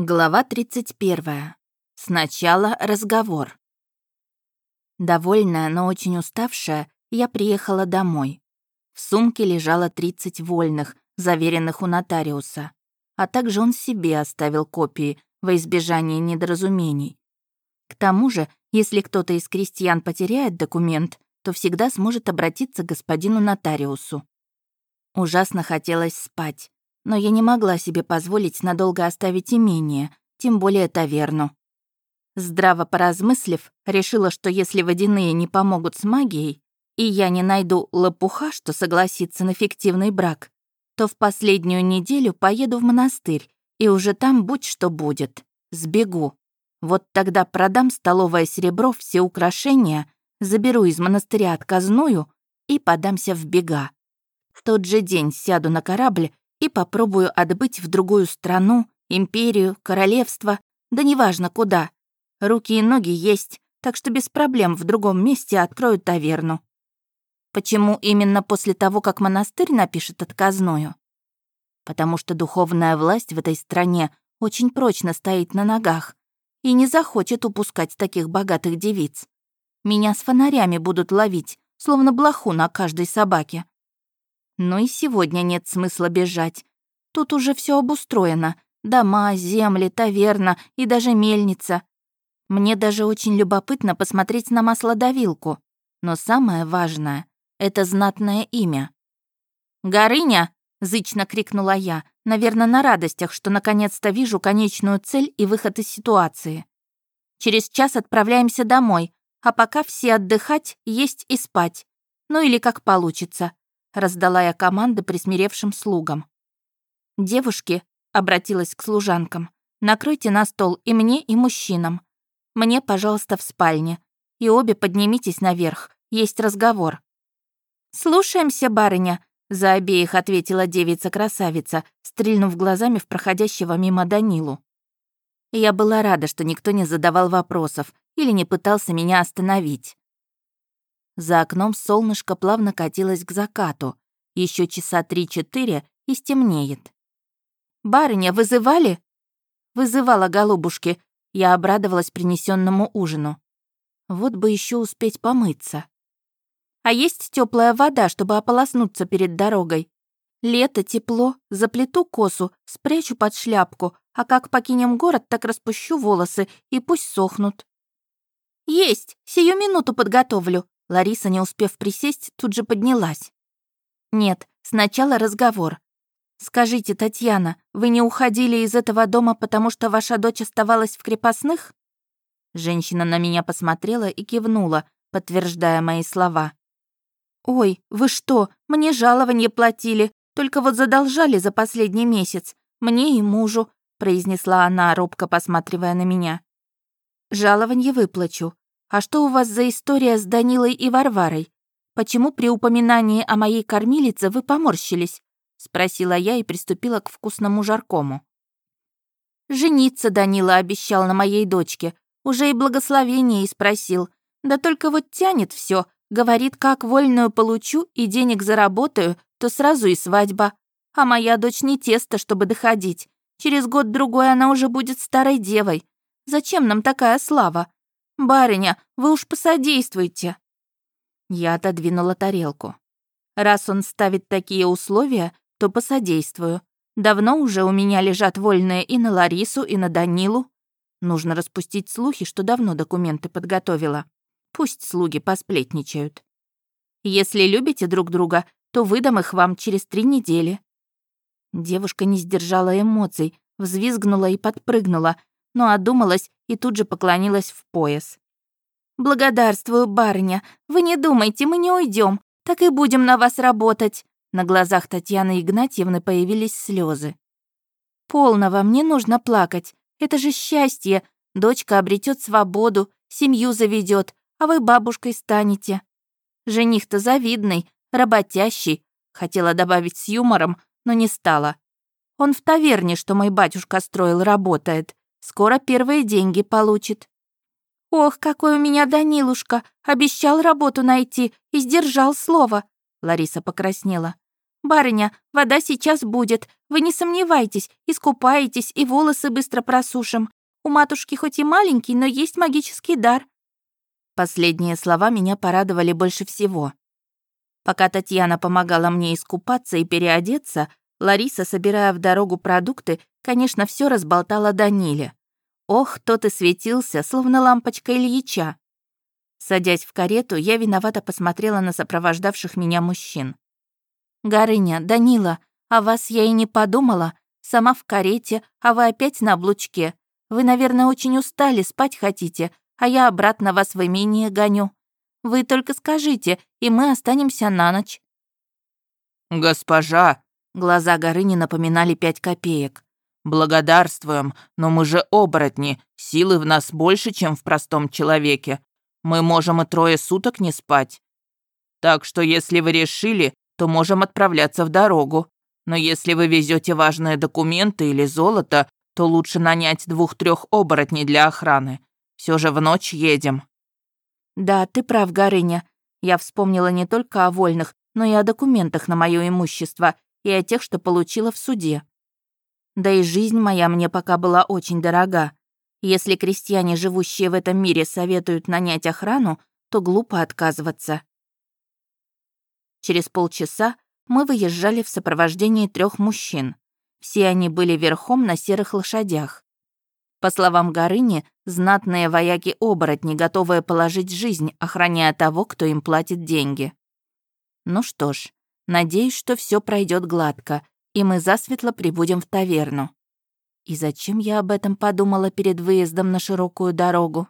Глава 31. Сначала разговор. Довольная, но очень уставшая, я приехала домой. В сумке лежало 30 вольных, заверенных у нотариуса, а также он себе оставил копии во избежание недоразумений. К тому же, если кто-то из крестьян потеряет документ, то всегда сможет обратиться к господину нотариусу. Ужасно хотелось спать но я не могла себе позволить надолго оставить имение, тем более таверну. Здраво поразмыслив, решила, что если водяные не помогут с магией, и я не найду лопуха, что согласится на фиктивный брак, то в последнюю неделю поеду в монастырь, и уже там будь что будет. Сбегу. Вот тогда продам столовое серебро, все украшения, заберу из монастыря отказную и подамся в бега. В тот же день сяду на корабль и попробую отбыть в другую страну, империю, королевство, да неважно куда. Руки и ноги есть, так что без проблем в другом месте открою таверну. Почему именно после того, как монастырь напишет отказную? Потому что духовная власть в этой стране очень прочно стоит на ногах и не захочет упускать таких богатых девиц. Меня с фонарями будут ловить, словно блоху на каждой собаке. Но и сегодня нет смысла бежать. Тут уже все обустроено. Дома, земли, таверна и даже мельница. Мне даже очень любопытно посмотреть на маслодавилку. Но самое важное — это знатное имя. «Горыня!» — зычно крикнула я, наверное, на радостях, что наконец-то вижу конечную цель и выход из ситуации. «Через час отправляемся домой, а пока все отдыхать, есть и спать. Ну или как получится раздала я команды присмиревшим слугам. «Девушки», — обратилась к служанкам, «накройте на стол и мне, и мужчинам. Мне, пожалуйста, в спальне. И обе поднимитесь наверх, есть разговор». «Слушаемся, барыня», — за обеих ответила девица-красавица, стрельнув глазами в проходящего мимо Данилу. Я была рада, что никто не задавал вопросов или не пытался меня остановить. За окном солнышко плавно катилось к закату. Еще часа три-четыре и стемнеет. «Барыня, вызывали?» «Вызывала, голубушки». Я обрадовалась принесенному ужину. Вот бы еще успеть помыться. А есть теплая вода, чтобы ополоснуться перед дорогой? Лето, тепло, заплету косу, спрячу под шляпку, а как покинем город, так распущу волосы и пусть сохнут. Есть, сию минуту подготовлю. Лариса, не успев присесть, тут же поднялась. «Нет, сначала разговор. Скажите, Татьяна, вы не уходили из этого дома, потому что ваша дочь оставалась в крепостных?» Женщина на меня посмотрела и кивнула, подтверждая мои слова. «Ой, вы что, мне жалование платили, только вот задолжали за последний месяц, мне и мужу», произнесла она, робко посматривая на меня. «Жалование выплачу, «А что у вас за история с Данилой и Варварой? Почему при упоминании о моей кормилице вы поморщились?» — спросила я и приступила к вкусному жаркому. «Жениться Данила обещал на моей дочке. Уже и благословение и спросил. Да только вот тянет все. Говорит, как вольную получу и денег заработаю, то сразу и свадьба. А моя дочь не тесто, чтобы доходить. Через год-другой она уже будет старой девой. Зачем нам такая слава? «Барыня, вы уж посодействуйте!» Я отодвинула тарелку. Раз он ставит такие условия, то посодействую. Давно уже у меня лежат вольные и на Ларису, и на Данилу. Нужно распустить слухи, что давно документы подготовила. Пусть слуги посплетничают. Если любите друг друга, то выдам их вам через три недели». Девушка не сдержала эмоций, взвизгнула и подпрыгнула, но одумалась и тут же поклонилась в пояс. «Благодарствую, барыня. Вы не думайте, мы не уйдем. Так и будем на вас работать». На глазах Татьяны Игнатьевны появились слезы. «Полного, мне нужно плакать. Это же счастье. Дочка обретет свободу, семью заведет, а вы бабушкой станете. Жених-то завидный, работящий», хотела добавить с юмором, но не стала. Он в таверне, что мой батюшка строил, работает. Скоро первые деньги получит. «Ох, какой у меня Данилушка! Обещал работу найти и сдержал слово!» Лариса покраснела. «Барыня, вода сейчас будет. Вы не сомневайтесь, искупаетесь и волосы быстро просушим. У матушки хоть и маленький, но есть магический дар». Последние слова меня порадовали больше всего. Пока Татьяна помогала мне искупаться и переодеться, Лариса, собирая в дорогу продукты, конечно, все разболтала Даниле. Ох, тот и светился, словно лампочка Ильича. Садясь в карету, я виновато посмотрела на сопровождавших меня мужчин. «Горыня, Данила, о вас я и не подумала. Сама в карете, а вы опять на облучке. Вы, наверное, очень устали, спать хотите, а я обратно вас в имение гоню. Вы только скажите, и мы останемся на ночь». «Госпожа!» Глаза Горыни напоминали пять копеек. «Благодарствуем, но мы же оборотни, силы в нас больше, чем в простом человеке. Мы можем и трое суток не спать. Так что если вы решили, то можем отправляться в дорогу. Но если вы везете важные документы или золото, то лучше нанять двух-трех оборотней для охраны. Все же в ночь едем». «Да, ты прав, Горыня. Я вспомнила не только о вольных, но и о документах на мое имущество и о тех, что получила в суде. Да и жизнь моя мне пока была очень дорога. Если крестьяне, живущие в этом мире, советуют нанять охрану, то глупо отказываться. Через полчаса мы выезжали в сопровождении трех мужчин. Все они были верхом на серых лошадях. По словам Горыни, знатные вояки-оборотни, готовые положить жизнь, охраняя того, кто им платит деньги. Ну что ж, надеюсь, что все пройдет гладко, и мы засветло прибудем в таверну. И зачем я об этом подумала перед выездом на широкую дорогу?